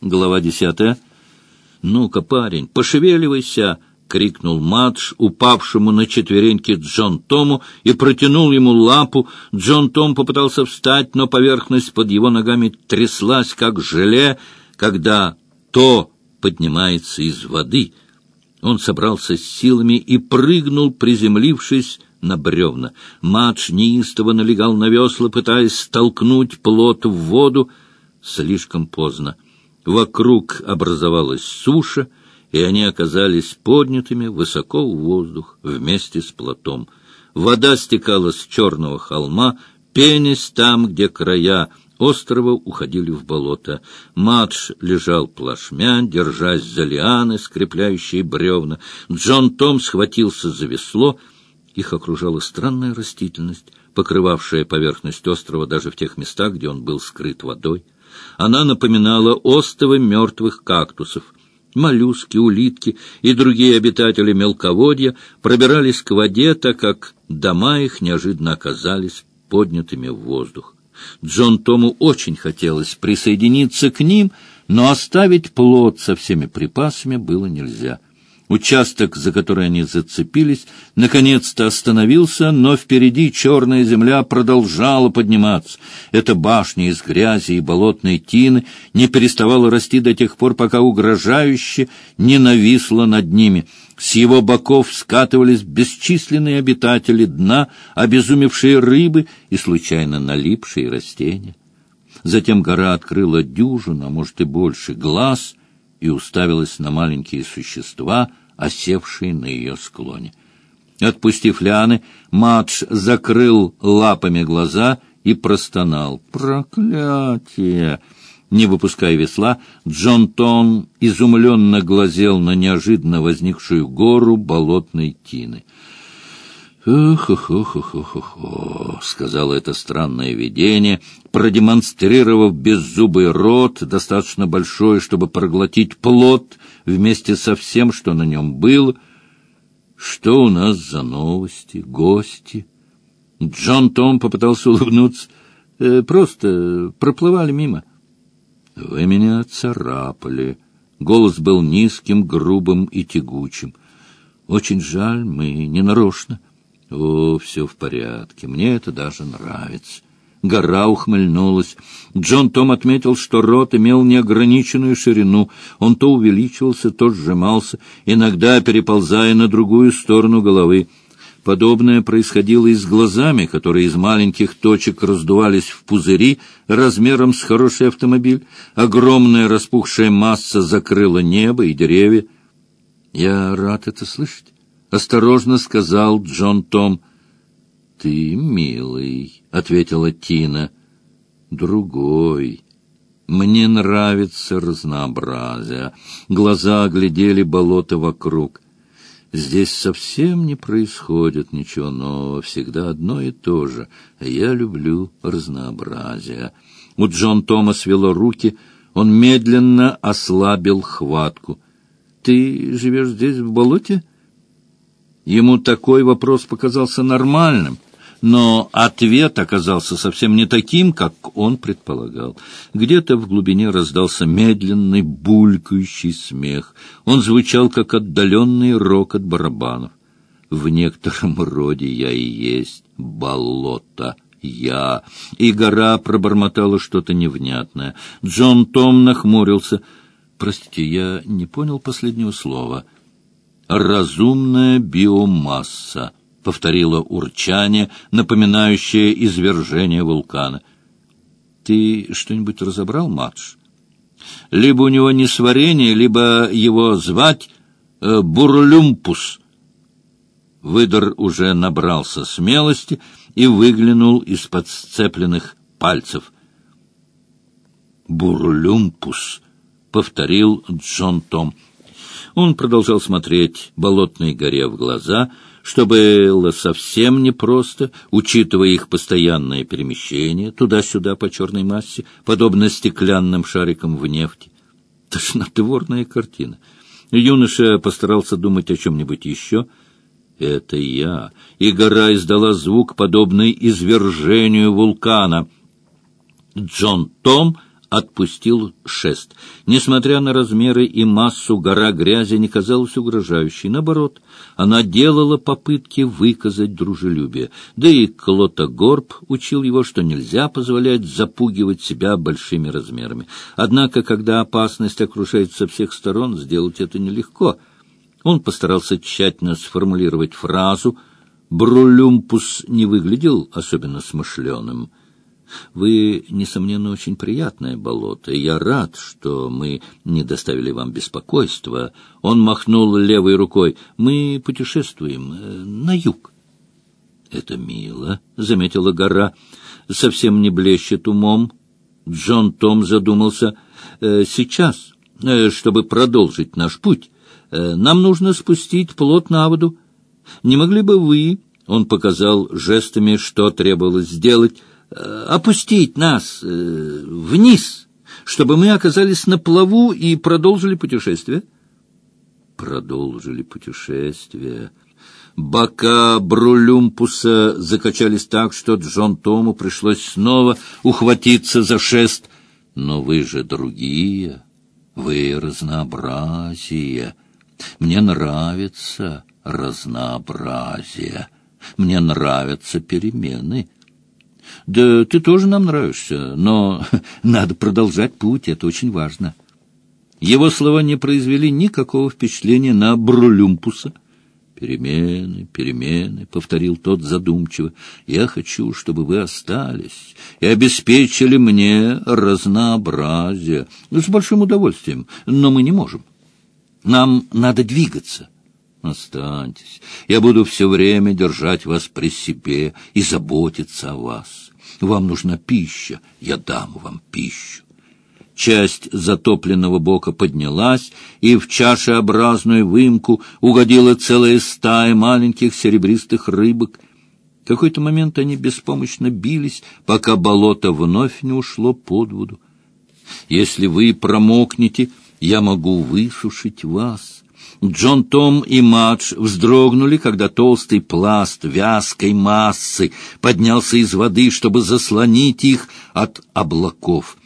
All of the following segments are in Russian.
Глава десятая. «Ну-ка, парень, пошевеливайся!» — крикнул Мадж упавшему на четвереньки Джон Тому и протянул ему лапу. Джон Том попытался встать, но поверхность под его ногами тряслась, как желе, когда то поднимается из воды. Он собрался с силами и прыгнул, приземлившись на бревна. Мадж неистово налегал на весла, пытаясь столкнуть плот в воду. Слишком поздно. Вокруг образовалась суша, и они оказались поднятыми высоко в воздух вместе с плотом. Вода стекала с черного холма, пенясь там, где края острова уходили в болото. Мадж лежал плашмя, держась за лианы, скрепляющие бревна. Джон Том схватился за весло. Их окружала странная растительность, покрывавшая поверхность острова даже в тех местах, где он был скрыт водой. Она напоминала остовы мертвых кактусов. Моллюски, улитки и другие обитатели мелководья пробирались к воде, так как дома их неожиданно оказались поднятыми в воздух. Джон Тому очень хотелось присоединиться к ним, но оставить плод со всеми припасами было нельзя — Участок, за который они зацепились, наконец-то остановился, но впереди черная земля продолжала подниматься. Эта башня из грязи и болотной тины не переставала расти до тех пор, пока угрожающе не нависла над ними. С его боков скатывались бесчисленные обитатели дна, обезумевшие рыбы и случайно налипшие растения. Затем гора открыла дюжину, а может и больше, глаз — и уставилась на маленькие существа, осевшие на ее склоне. Отпустив лианы, Мадж закрыл лапами глаза и простонал. «Проклятие!» Не выпуская весла, Джон Тон изумленно глазел на неожиданно возникшую гору болотной тины. «Ох-ох-ох-ох-ох-ох», — сказала это странное видение, продемонстрировав беззубый рот, достаточно большой, чтобы проглотить плод вместе со всем, что на нем было. «Что у нас за новости, гости?» Джон Том попытался улыбнуться. «Э, «Просто проплывали мимо». «Вы меня царапали». Голос был низким, грубым и тягучим. «Очень жаль, мы не нарочно». О, все в порядке, мне это даже нравится. Гора ухмыльнулась. Джон Том отметил, что рот имел неограниченную ширину. Он то увеличивался, то сжимался, иногда переползая на другую сторону головы. Подобное происходило и с глазами, которые из маленьких точек раздувались в пузыри размером с хороший автомобиль. Огромная распухшая масса закрыла небо и деревья. Я рад это слышать. — осторожно сказал Джон Том. — Ты милый, — ответила Тина. — Другой. Мне нравится разнообразие. Глаза оглядели болото вокруг. Здесь совсем не происходит ничего нового, всегда одно и то же. Я люблю разнообразие. У Джон Тома свело руки, он медленно ослабил хватку. — Ты живешь здесь, в болоте? — Ему такой вопрос показался нормальным, но ответ оказался совсем не таким, как он предполагал. Где-то в глубине раздался медленный, булькающий смех. Он звучал, как отдаленный рокот барабанов. В некотором роде я и есть болото. Я. И гора пробормотала что-то невнятное. Джон Том нахмурился. Простите, я не понял последнего слова — разумная биомасса, — повторило урчание, напоминающее извержение вулкана. — Ты что-нибудь разобрал, Мадж? Либо у него несварение, либо его звать э, Бурлюмпус. Выдор уже набрался смелости и выглянул из-под сцепленных пальцев. «Бурлюмпус», — повторил Джон Том. Он продолжал смотреть болотной горе в глаза, что было совсем непросто, учитывая их постоянное перемещение туда-сюда по черной массе, подобно стеклянным шарикам в нефти. Тошнотворная картина. Юноша постарался думать о чем-нибудь еще. «Это я». И гора издала звук, подобный извержению вулкана. Джон Том отпустил шест. Несмотря на размеры и массу, гора грязи не казалась угрожающей. Наоборот, она делала попытки выказать дружелюбие. Да и Клотогорб учил его, что нельзя позволять запугивать себя большими размерами. Однако, когда опасность окружает со всех сторон, сделать это нелегко. Он постарался тщательно сформулировать фразу. Брулюмпус не выглядел особенно смышленым. Вы, несомненно, очень приятное болото, я рад, что мы не доставили вам беспокойства. Он махнул левой рукой. Мы путешествуем э, на юг. — Это мило, — заметила гора. — Совсем не блещет умом. Джон Том задумался. «Э, — Сейчас, э, чтобы продолжить наш путь, нам нужно спустить плот на воду. Не могли бы вы... Он показал жестами, что требовалось сделать, опустить нас э, вниз, чтобы мы оказались на плаву и продолжили путешествие? Продолжили путешествие. Бока Брулюмпуса закачались так, что Джон Тому пришлось снова ухватиться за шест. Но вы же другие, вы разнообразие. Мне нравится разнообразие. Мне нравятся перемены. Да ты тоже нам нравишься, но надо продолжать путь, это очень важно. Его слова не произвели никакого впечатления на Брулюмпуса. «Перемены, перемены», — повторил тот задумчиво. «Я хочу, чтобы вы остались и обеспечили мне разнообразие. С большим удовольствием, но мы не можем. Нам надо двигаться». Останьтесь. Я буду все время держать вас при себе и заботиться о вас. Вам нужна пища, я дам вам пищу. Часть затопленного бока поднялась, и в чашеобразную выемку угодила целая стая маленьких серебристых рыбок. В какой-то момент они беспомощно бились, пока болото вновь не ушло под воду. Если вы промокнете, я могу высушить вас. Джон Том и Мадж вздрогнули, когда толстый пласт вязкой массы поднялся из воды, чтобы заслонить их от облаков.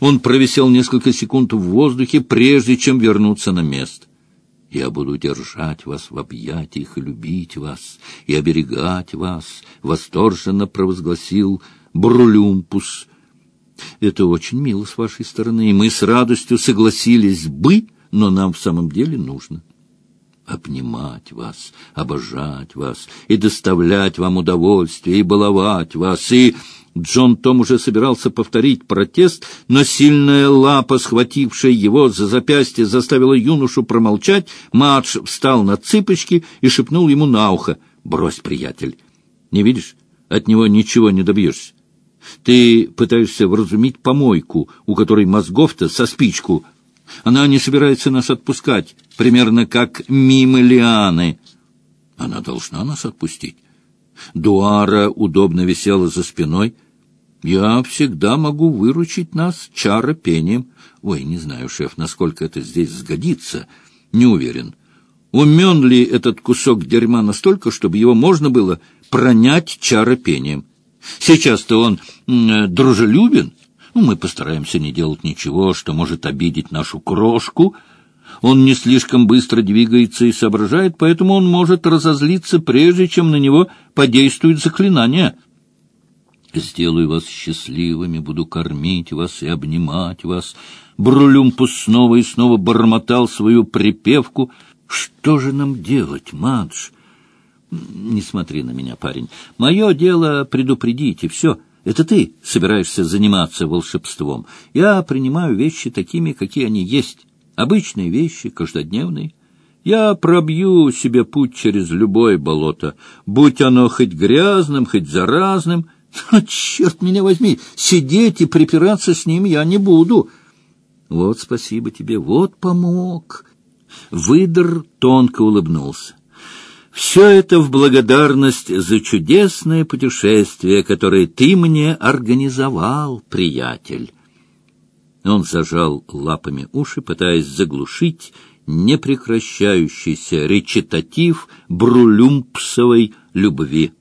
Он провисел несколько секунд в воздухе, прежде чем вернуться на место. «Я буду держать вас в объятиях и любить вас, и оберегать вас», — восторженно провозгласил Брулюмпус. «Это очень мило с вашей стороны, и мы с радостью согласились бы, но нам в самом деле нужно обнимать вас, обожать вас, и доставлять вам удовольствие, и баловать вас, и... Джон Том уже собирался повторить протест, но сильная лапа, схватившая его за запястье, заставила юношу промолчать. Мадж встал на цыпочки и шепнул ему на ухо. «Брось, приятель! Не видишь? От него ничего не добьешься. Ты пытаешься вразумить помойку, у которой мозгов-то со спичку она не собирается нас отпускать, примерно как мимо лианы. Она должна нас отпустить. Дуара удобно висела за спиной. Я всегда могу выручить нас чара пением. Ой, не знаю, шеф, насколько это здесь сгодится. Не уверен. Умен ли этот кусок дерьма настолько, чтобы его можно было пронять чара пением? Сейчас-то он э, дружелюбен, ну, мы постараемся не делать ничего, что может обидеть нашу крошку. Он не слишком быстро двигается и соображает, поэтому он может разозлиться, прежде чем на него подействует заклинание. Сделаю вас счастливыми, буду кормить вас и обнимать вас. Брулюмпус снова и снова бормотал свою припевку. Что же нам делать, Мадж? Не смотри на меня, парень. Мое дело предупредить, и все — это ты собираешься заниматься волшебством. Я принимаю вещи такими, какие они есть. Обычные вещи, каждодневные. Я пробью себе путь через любое болото, будь оно хоть грязным, хоть заразным. Но, черт меня возьми, сидеть и припираться с ним я не буду. Вот спасибо тебе, вот помог. Выдр тонко улыбнулся. Все это в благодарность за чудесное путешествие, которое ты мне организовал, приятель. Он зажал лапами уши, пытаясь заглушить непрекращающийся речитатив брулюмпсовой любви.